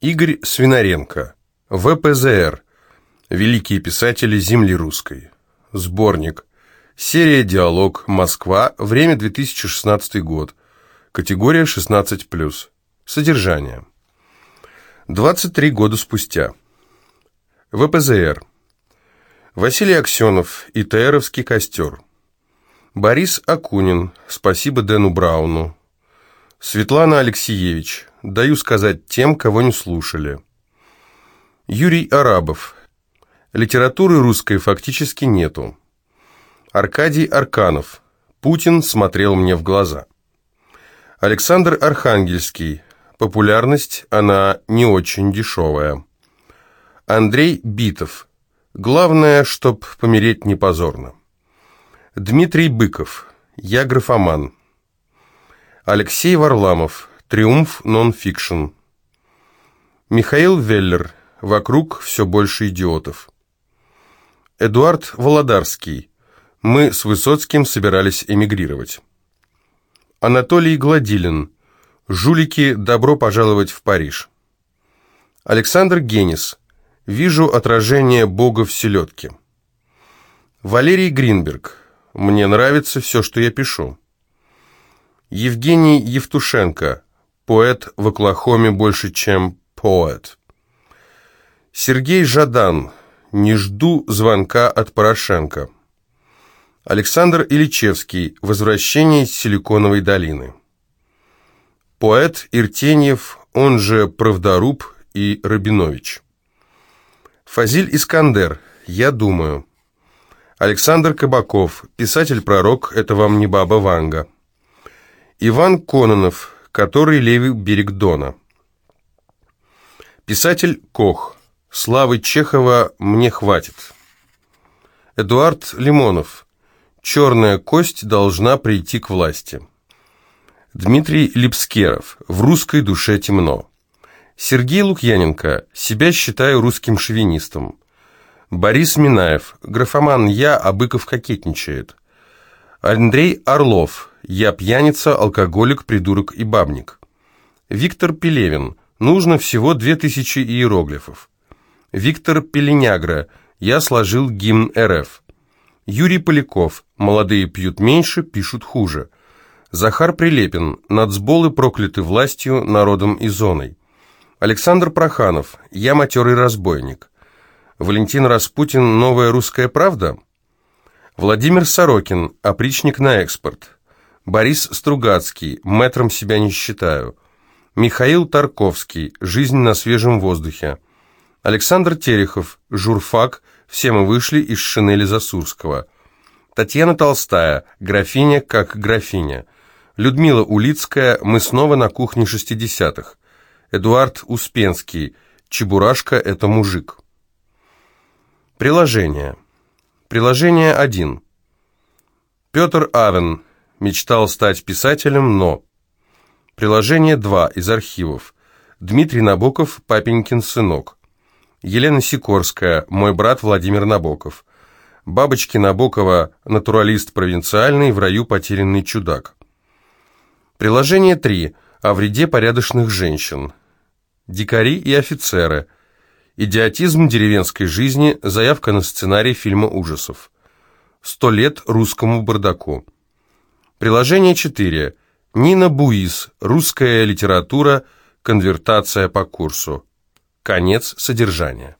Игорь Свинаренко. ВПЗР. Великие писатели земли русской. Сборник. Серия «Диалог. Москва. Время 2016 год». Категория 16+. Содержание. 23 года спустя. ВПЗР. Василий Аксенов. ИТРовский костер. Борис Акунин. Спасибо Дэну Брауну. Светлана Алексеевич. Даю сказать тем, кого не слушали. Юрий Арабов. Литературы русской фактически нету. Аркадий Арканов. Путин смотрел мне в глаза. Александр Архангельский. Популярность, она не очень дешевая. Андрей Битов. Главное, чтоб помереть не позорно. Дмитрий Быков. Я графоман. Алексей Варламов. Триумф нон-фикшн. Михаил Веллер. Вокруг все больше идиотов. Эдуард Володарский. Мы с Высоцким собирались эмигрировать. Анатолий Гладилин. Жулики, добро пожаловать в Париж. Александр Генис. Вижу отражение Бога в селедке. Валерий Гринберг. Мне нравится все, что я пишу. Евгений Евтушенко, поэт в Оклахоме больше, чем поэт. Сергей Жадан, не жду звонка от Порошенко. Александр Ильичевский, возвращение из Силиконовой долины. Поэт Иртеньев, он же Правдоруб и Рабинович. Фазиль Искандер, я думаю. Александр Кабаков, писатель-пророк, это вам не баба Ванга. Иван Кононов, который левый берег Дона. Писатель Кох. Славы Чехова мне хватит. Эдуард Лимонов. Черная кость должна прийти к власти. Дмитрий Липскеров. В русской душе темно. Сергей Лукьяненко. Себя считаю русским шовинистом. Борис Минаев. Графоман я, а Быков кокетничает. Андрей Орлов. Я пьяница, алкоголик, придурок и бабник. Виктор Пелевин. Нужно всего две тысячи иероглифов. Виктор Пеленягра. Я сложил гимн РФ. Юрий Поляков. Молодые пьют меньше, пишут хуже. Захар Прилепин. Нацболы прокляты властью, народом и зоной. Александр Проханов. Я матерый разбойник. Валентин Распутин. Новая русская правда? Владимир Сорокин, опричник на экспорт. Борис Стругацкий, метром себя не считаю. Михаил Тарковский, жизнь на свежем воздухе. Александр Терехов, журфак, все мы вышли из шинели Засурского. Татьяна Толстая, графиня как графиня. Людмила Улицкая, мы снова на кухне шестидесятых. Эдуард Успенский, Чебурашка – это мужик. Приложение. Приложение 1. Петр Авен мечтал стать писателем, но... Приложение 2 из архивов. Дмитрий Набоков, папенькин сынок. Елена Сикорская, мой брат Владимир Набоков. Бабочки Набокова, натуралист провинциальный, в раю потерянный чудак. Приложение 3. О вреде порядочных женщин. Дикари и офицеры – Идиотизм деревенской жизни. Заявка на сценарий фильма ужасов. Сто лет русскому бардаку. Приложение 4. Нина Буис. Русская литература. Конвертация по курсу. Конец содержания.